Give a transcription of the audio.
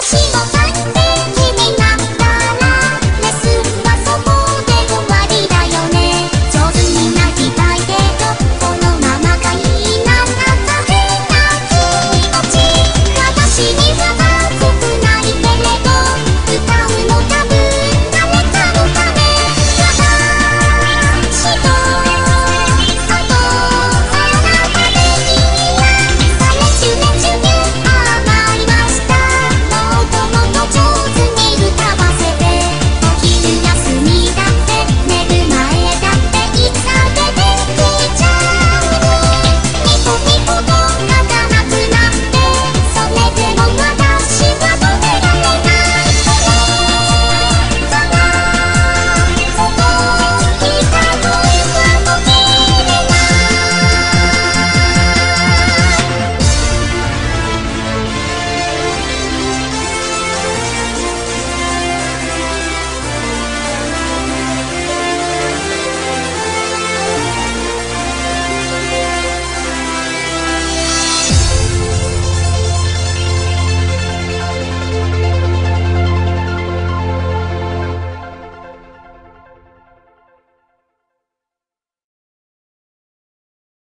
私の。